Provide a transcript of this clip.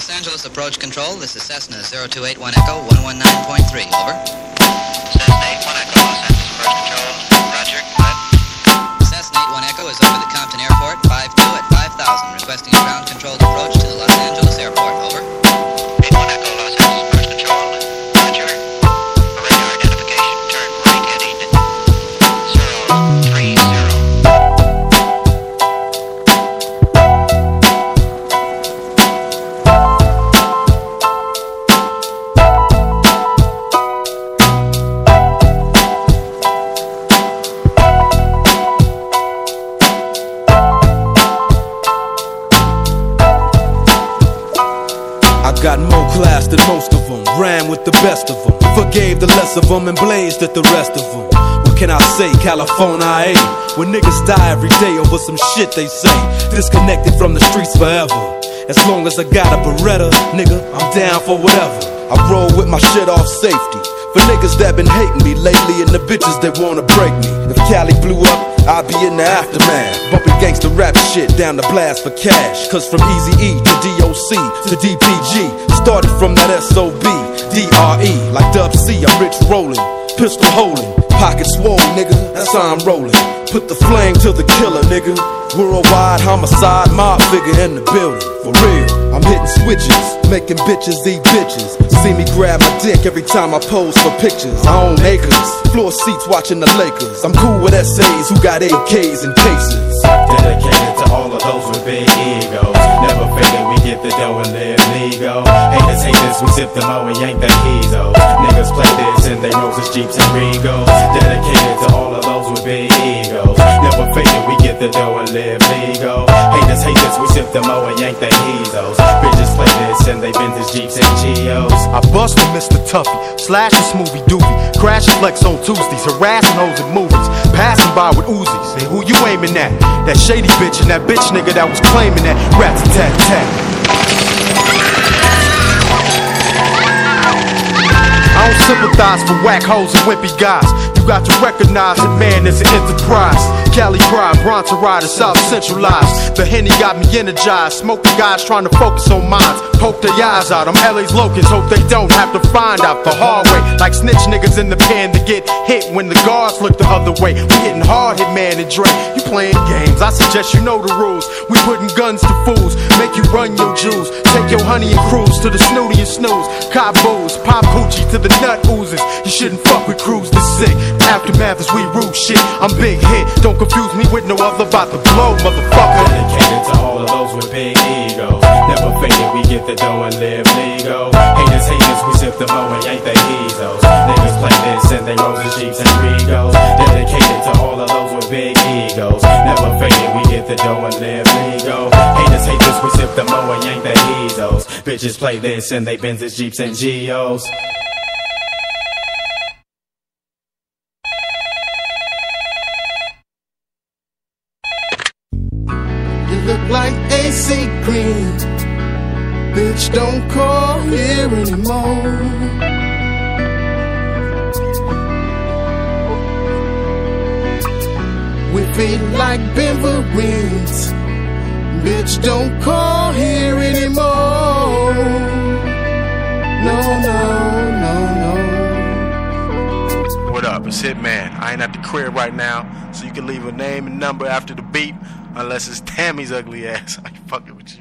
Los Angeles Approach Control, this is Cessna 0281 Echo 119.3. Over. I got more class than most of them, ran with the best of them, forgave the less of them, and blazed at the rest of them. What can I say, California, ain't. When niggas die every day over some shit they say, disconnected from the streets forever. As long as I got a Beretta, nigga, I'm down for whatever. I roll with my shit off safety. For niggas that been hating me lately and the bitches that wanna break me. If Cali blew up, I'd be in the aftermath. Bumping gangster rap shit down the blast for cash. Cause from Easy E to DOC to DPG, started from that SOB, DRE. Like Dub C, I'm rich rolling, pistol holding, pocket swole, nigga. That's how I'm rolling. Put the flame to the killer, nigga. Worldwide homicide, mob figure in the building. For real, switches, making bitches eat bitches. See me grab my dick every time I pose for pictures. I own acres, floor seats watching the Lakers. I'm cool with SAs who got AKs and cases. Dedicated to all of those with big egos. Never fading, we get the dough and live legal. Haters hate this, we sip the mo and yank the keys-o. Niggas play this in they roses, jeeps, and regals. Dedicated to all of those with big egos. Never fading, we get the dough and live legal. Haters hate this, we sip the mo and yank the keys-os. Bitches in they vintage jeeps and geos. I bust with Mr. Tuffy, slash the smoothie doobie, crash flex on Tuesdays, harassing hoes in movies, passing by with Uzis. And who you aiming at? That shady bitch and that bitch nigga that was claiming that rats a tat tat. I don't sympathize for whack hoes and wimpy guys. You got to recognize that man is an enterprise. Cali pride, Bronx rider, South centralized. The Henny got me energized. Smoking guys trying to focus on minds. Poke their eyes out. I'm LA's locust. Hope they don't have to find out the hard way. Like snitch niggas in the pen to get hit when the guards look the other way. We hitting hard, Hittman and Dre. You playing games. I suggest you know the rules. We putting guns to fools. Make you run your jewels. Take your honey and cruise to the snooty and snooze. Cop booze, pop coochie to the nut oozes. You shouldn't fuck with crews this sick. Aftermath is we root shit. I'm big hit. Don't confuse me with no other about to blow, motherfucker. Dedicated to all of those with big egos. Never fading, we get the dough and live legal. Haters haters, we sip the mo and yank the keys-os. Niggas play this in they roses, jeeps, and regals. Dedicated to all of those with big egos. Never fading, we get the dough and live legal. Haters haters, we sip the mo and yank the keys-os. Bitches play this and they Benzes, jeeps, and geos. AC Green. Bitch, don't call here anymore. We feel like Beverines. Bitch, don't call here anymore. No, no, no, no. What up? It's Hittman. I ain't at the crib right now, so you can leave a name and number after the beep, unless it's Tammy's ugly ass. I fucking with